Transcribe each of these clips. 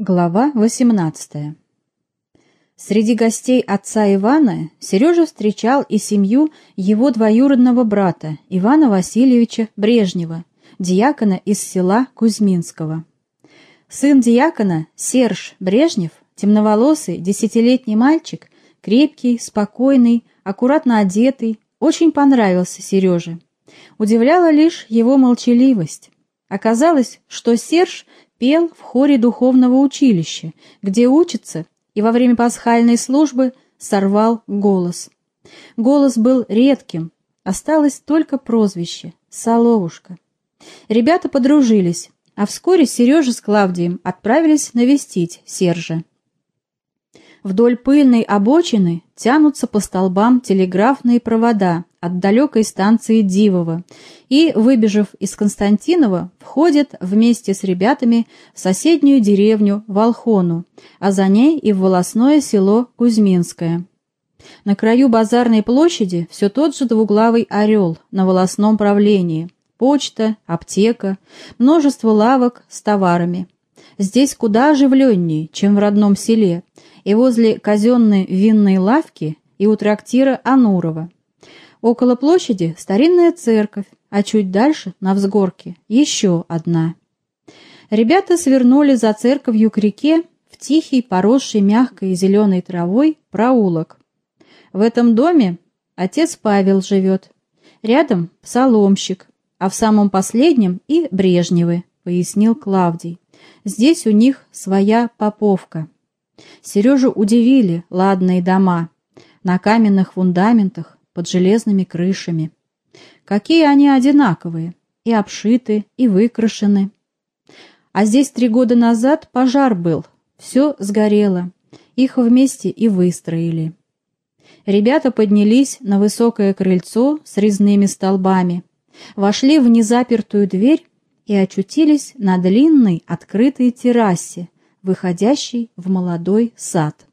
Глава 18 Среди гостей отца Ивана Сережа встречал и семью его двоюродного брата Ивана Васильевича Брежнева, диакона из села Кузьминского. Сын диакона Серж Брежнев, темноволосый десятилетний мальчик, крепкий, спокойный, аккуратно одетый, очень понравился Сереже. Удивляла лишь его молчаливость. Оказалось, что Серж пел в хоре духовного училища, где учится, и во время пасхальной службы сорвал голос. Голос был редким, осталось только прозвище — Соловушка. Ребята подружились, а вскоре Сережа с Клавдием отправились навестить Сержа. Вдоль пыльной обочины тянутся по столбам телеграфные провода от далекой станции Дивово и, выбежав из Константинова, входят вместе с ребятами в соседнюю деревню Волхону, а за ней и в волосное село Кузьминское. На краю базарной площади все тот же двуглавый орел на волосном правлении, почта, аптека, множество лавок с товарами. Здесь куда оживленнее, чем в родном селе, и возле казенной винной лавки и у трактира Анурова. Около площади старинная церковь, а чуть дальше, на взгорке, еще одна. Ребята свернули за церковью к реке в тихий, поросший мягкой зеленой травой проулок. В этом доме отец Павел живет, рядом псаломщик, а в самом последнем и Брежневы, пояснил Клавдий. Здесь у них своя поповка. Сережу удивили ладные дома на каменных фундаментах под железными крышами. Какие они одинаковые, и обшиты, и выкрашены. А здесь три года назад пожар был, все сгорело, их вместе и выстроили. Ребята поднялись на высокое крыльцо с резными столбами, вошли в незапертую дверь и очутились на длинной открытой террасе, выходящий в молодой сад.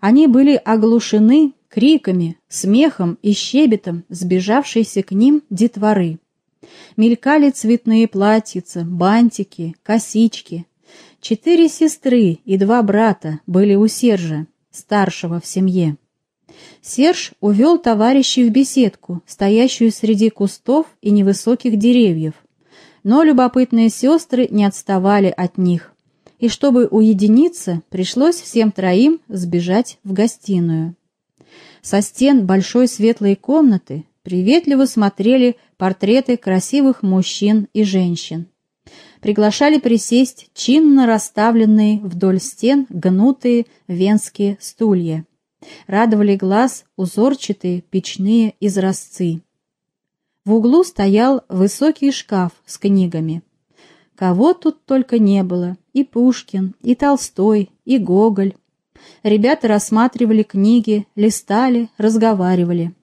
Они были оглушены криками, смехом и щебетом сбежавшейся к ним детворы. Мелькали цветные платьица, бантики, косички. Четыре сестры и два брата были у Сержа, старшего в семье. Серж увел товарищей в беседку, стоящую среди кустов и невысоких деревьев. Но любопытные сестры не отставали от них и чтобы уединиться, пришлось всем троим сбежать в гостиную. Со стен большой светлой комнаты приветливо смотрели портреты красивых мужчин и женщин. Приглашали присесть чинно расставленные вдоль стен гнутые венские стулья. Радовали глаз узорчатые печные изразцы. В углу стоял высокий шкаф с книгами. Кого тут только не было, и Пушкин, и Толстой, и Гоголь. Ребята рассматривали книги, листали, разговаривали.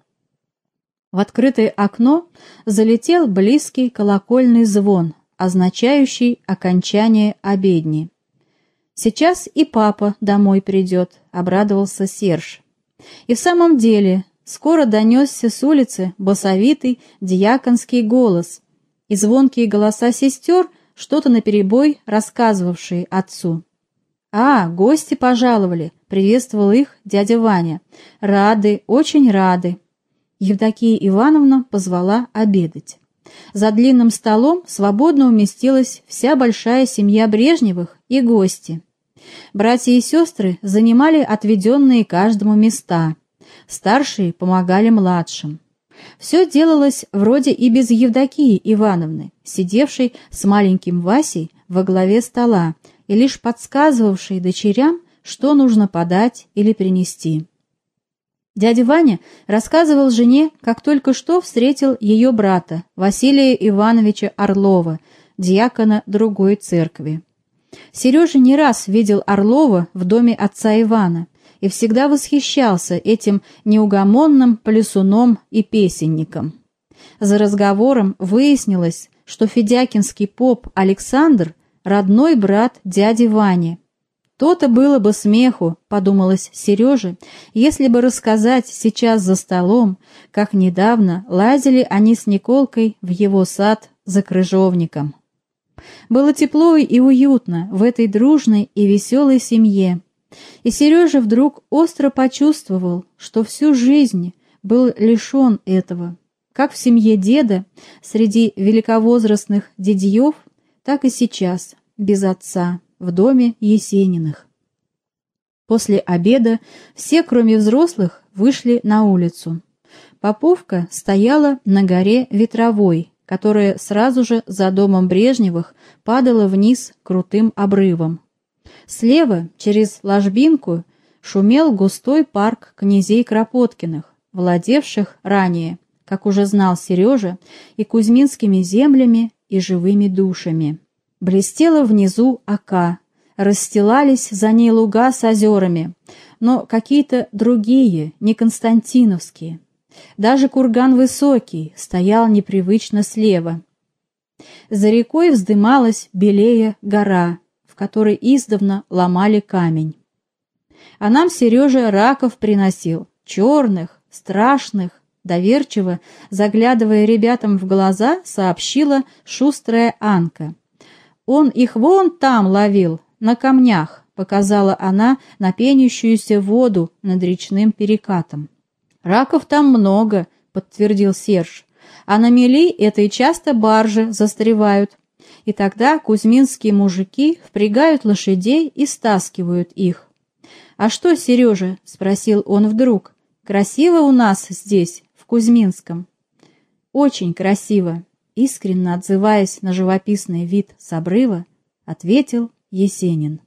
В открытое окно залетел близкий колокольный звон, означающий окончание обедни. «Сейчас и папа домой придет», — обрадовался Серж. И в самом деле скоро донесся с улицы басовитый дьяконский голос, и звонкие голоса сестер — что-то наперебой рассказывавшие отцу. «А, гости пожаловали!» — приветствовал их дядя Ваня. «Рады, очень рады!» Евдокия Ивановна позвала обедать. За длинным столом свободно уместилась вся большая семья Брежневых и гости. Братья и сестры занимали отведенные каждому места. Старшие помогали младшим. Все делалось вроде и без Евдокии Ивановны, сидевшей с маленьким Васей во главе стола и лишь подсказывавшей дочерям, что нужно подать или принести. Дядя Ваня рассказывал жене, как только что встретил ее брата, Василия Ивановича Орлова, диакона другой церкви. Сережа не раз видел Орлова в доме отца Ивана, и всегда восхищался этим неугомонным плясуном и песенником. За разговором выяснилось, что федякинский поп Александр – родной брат дяди Вани. То-то было бы смеху, подумалось Сереже, если бы рассказать сейчас за столом, как недавно лазили они с Николкой в его сад за крыжовником. Было тепло и уютно в этой дружной и веселой семье. И Сережа вдруг остро почувствовал, что всю жизнь был лишен этого. Как в семье деда, среди великовозрастных дядьев, так и сейчас, без отца, в доме Есениных. После обеда все, кроме взрослых, вышли на улицу. Поповка стояла на горе Ветровой, которая сразу же за домом Брежневых падала вниз крутым обрывом. Слева, через ложбинку, шумел густой парк князей Кропоткиных, владевших ранее, как уже знал Сережа, и кузьминскими землями, и живыми душами. Блестела внизу ока, расстилались за ней луга с озерами, но какие-то другие, не константиновские. Даже курган высокий стоял непривычно слева. За рекой вздымалась белее гора, в которой издавна ломали камень. А нам Сережа раков приносил, черных, страшных, доверчиво, заглядывая ребятам в глаза, сообщила шустрая Анка. «Он их вон там ловил, на камнях», — показала она на пенящуюся воду над речным перекатом. «Раков там много», — подтвердил Серж. «А на мели этой часто баржи застревают. И тогда кузьминские мужики впрягают лошадей и стаскивают их». «А что, Сережа?» — спросил он вдруг. «Красиво у нас здесь, в Кузьминском?» «Очень красиво», — искренне отзываясь на живописный вид с обрыва, ответил Есенин.